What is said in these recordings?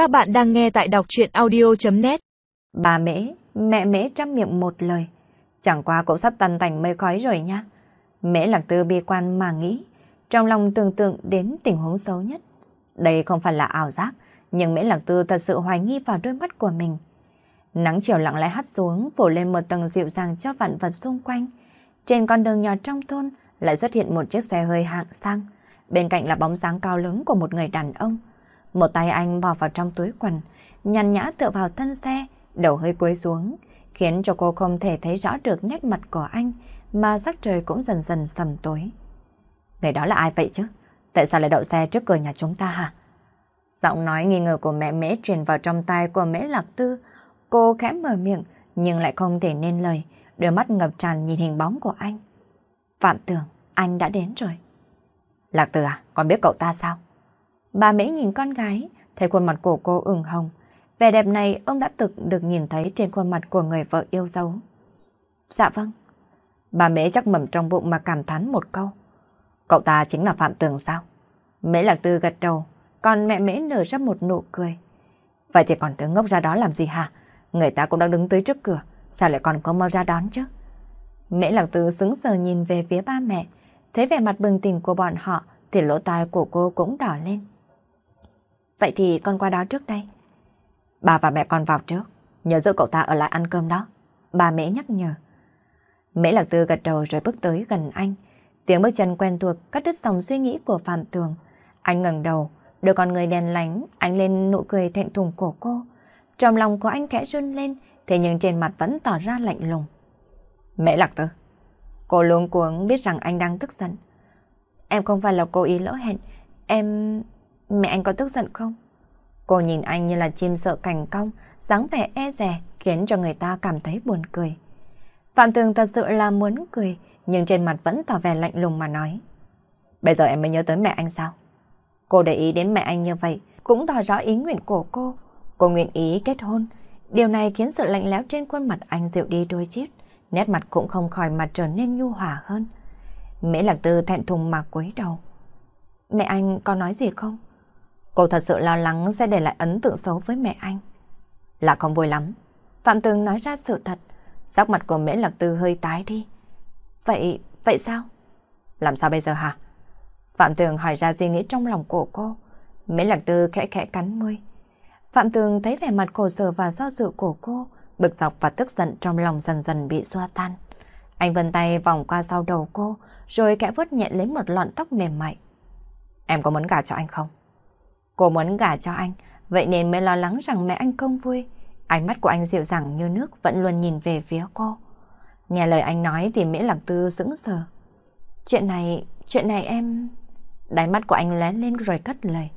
Các bạn đang nghe tại đọc chuyện audio.net Bà mễ, mẹ mễ trăm miệng một lời. Chẳng qua cũng sắp tan thành mây khói rồi nha. Mễ lạc tư bi quan mà nghĩ, trong lòng tưởng tượng đến tình huống xấu nhất. Đây không phải là ảo giác, nhưng mễ lạc tư thật sự hoài nghi vào đôi mắt của mình. Nắng chiều lặng lẽ hắt xuống, phủ lên một tầng dịu dàng cho vạn vật xung quanh. Trên con đường nhỏ trong thôn lại xuất hiện một chiếc xe hơi hạng sang. Bên cạnh là bóng dáng cao lớn của một người đàn ông. Một tay anh bỏ vào trong túi quần, nhàn nhã tựa vào thân xe, đầu hơi cúi xuống, khiến cho cô không thể thấy rõ được nét mặt của anh, mà sắc trời cũng dần dần sầm tối. Người đó là ai vậy chứ? Tại sao lại đậu xe trước cửa nhà chúng ta hả? Giọng nói nghi ngờ của mẹ mễ truyền vào trong tai của mễ lạc tư. Cô khẽ mở miệng, nhưng lại không thể nên lời, đôi mắt ngập tràn nhìn hình bóng của anh. Phạm tưởng, anh đã đến rồi. Lạc tư à, con biết cậu ta sao? Bà mễ nhìn con gái, thấy khuôn mặt của cô ửng hồng. Vẻ đẹp này ông đã từng được nhìn thấy trên khuôn mặt của người vợ yêu dấu. Dạ vâng. Bà mễ chắc mầm trong bụng mà cảm thán một câu. Cậu ta chính là Phạm Tường sao? Mễ Lạc Tư gật đầu, còn mẹ mễ nở ra một nụ cười. Vậy thì còn đứng ngốc ra đó làm gì hả? Người ta cũng đang đứng tới trước cửa, sao lại còn có mau ra đón chứ? Mễ Lạc Tư sững sờ nhìn về phía ba mẹ, thấy vẻ mặt bừng tỉnh của bọn họ thì lỗ tai của cô cũng đỏ lên. Vậy thì con qua đó trước đây. Bà và mẹ con vào trước, nhớ giữ cậu ta ở lại ăn cơm đó. Bà mễ nhắc nhở. Mễ Lạc Tư gật đầu rồi bước tới gần anh. Tiếng bước chân quen thuộc cắt đứt dòng suy nghĩ của Phạm Tường. Anh ngẩng đầu, đôi con người đèn lánh, anh lên nụ cười thẹn thùng của cô. Trong lòng của anh khẽ run lên, thế nhưng trên mặt vẫn tỏ ra lạnh lùng. Mễ Lạc Tư. Cô luống cuống biết rằng anh đang tức giận. Em không phải là cố ý lỡ hẹn, em... Mẹ anh có tức giận không? Cô nhìn anh như là chim sợ cảnh cong, dáng vẻ e rè khiến cho người ta cảm thấy buồn cười. Phạm Tường thật sự là muốn cười, nhưng trên mặt vẫn tỏ vẻ lạnh lùng mà nói. Bây giờ em mới nhớ tới mẹ anh sao? Cô để ý đến mẹ anh như vậy, cũng tỏ rõ ý nguyện của cô. Cô nguyện ý kết hôn. Điều này khiến sự lạnh lẽo trên khuôn mặt anh dịu đi đôi chút, nét mặt cũng không khỏi mà trở nên nhu hòa hơn. Mễ Lạc Tư thẹn thùng mà cúi đầu. Mẹ anh có nói gì không? Cô thật sự lo lắng sẽ để lại ấn tượng xấu với mẹ anh. Là không vui lắm. Phạm Tường nói ra sự thật. Sắc mặt của Mễ Lạc Tư hơi tái đi. Vậy, vậy sao? Làm sao bây giờ hả? Phạm Tường hỏi ra suy nghĩ trong lòng của cô. Mễ Lạc Tư khẽ khẽ cắn môi. Phạm Tường thấy vẻ mặt khổ sở và do dự của cô, bực dọc và tức giận trong lòng dần dần bị xoa tan. Anh vân tay vòng qua sau đầu cô, rồi kẽ vuốt nhẹ lấy một lọn tóc mềm mại. Em có muốn gả cho anh không? Cô muốn gả cho anh, vậy nên mới lo lắng rằng mẹ anh không vui. Ánh mắt của anh dịu dàng như nước vẫn luôn nhìn về phía cô. Nghe lời anh nói thì Mỹ Lạc Tư sững sờ. Chuyện này, chuyện này em... Đáy mắt của anh lén lên rồi cất lời.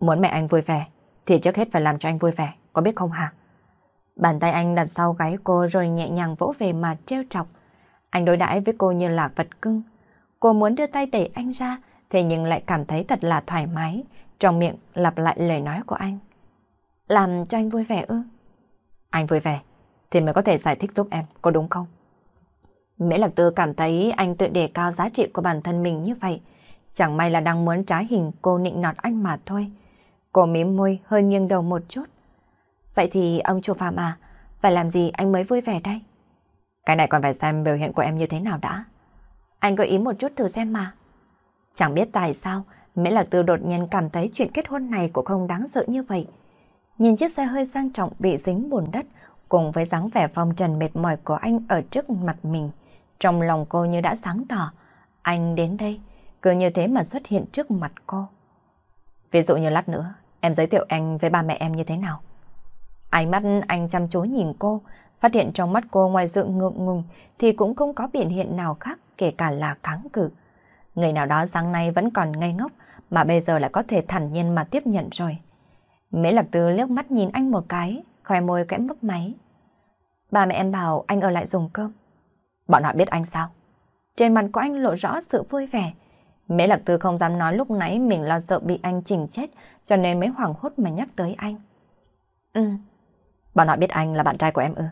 Muốn mẹ anh vui vẻ, thì trước hết phải làm cho anh vui vẻ, có biết không hả? Bàn tay anh đặt sau gáy cô rồi nhẹ nhàng vỗ về mà treo chọc. Anh đối đãi với cô như là vật cưng. Cô muốn đưa tay đẩy anh ra, thế nhưng lại cảm thấy thật là thoải mái, trong miệng lặp lại lời nói của anh. Làm cho anh vui vẻ ư? Anh vui vẻ, thì mới có thể giải thích giúp em, có đúng không? Mễ Lạc Tư cảm thấy anh tự đề cao giá trị của bản thân mình như vậy. Chẳng may là đang muốn trái hình cô nịnh nọt anh mà thôi. Cô mím môi hơi nghiêng đầu một chút. Vậy thì ông chủ phạm à, phải làm gì anh mới vui vẻ đây? Cái này còn phải xem biểu hiện của em như thế nào đã. Anh gợi ý một chút thử xem mà. Chẳng biết tại sao, Mễ Lạc Tư đột nhiên cảm thấy chuyện kết hôn này cũng không đáng sợ như vậy. Nhìn chiếc xe hơi sang trọng bị dính bùn đất, cùng với dáng vẻ phong trần mệt mỏi của anh ở trước mặt mình. Trong lòng cô như đã sáng tỏ, anh đến đây, cứ như thế mà xuất hiện trước mặt cô. Ví dụ như lát nữa, em giới thiệu anh với ba mẹ em như thế nào? Ánh mắt anh chăm chú nhìn cô, phát hiện trong mắt cô ngoài sự ngượng ngùng thì cũng không có biểu hiện nào khác kể cả là kháng cự. Người nào đó sáng nay vẫn còn ngây ngốc mà bây giờ lại có thể thản nhiên mà tiếp nhận rồi. Mễ Lạc Tư liếc mắt nhìn anh một cái, khóe môi kẽ mấp máy. Ba mẹ em bảo anh ở lại dùng cơm. Bọn họ biết anh sao? Trên mặt của anh lộ rõ sự vui vẻ. Mễ Lạc Tư không dám nói lúc nãy mình lo sợ bị anh chỉnh chết cho nên mới hoảng hốt mà nhắc tới anh. Ừ. Bọn họ biết anh là bạn trai của em ư?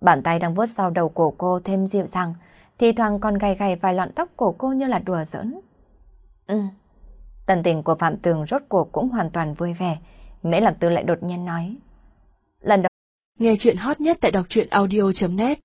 Bàn tay đang vuốt sau đầu của cô thêm dịu dàng, thì thoảng còn gầy gầy vài lọn tóc của cô như là đùa giỡn. Ừ. Tâm tình của Phạm Tường rốt cuộc cũng hoàn toàn vui vẻ. Mễ Lạc Tư lại đột nhiên nói. Lần đầu nghe chuyện hot nhất tại đọc truyện audio.net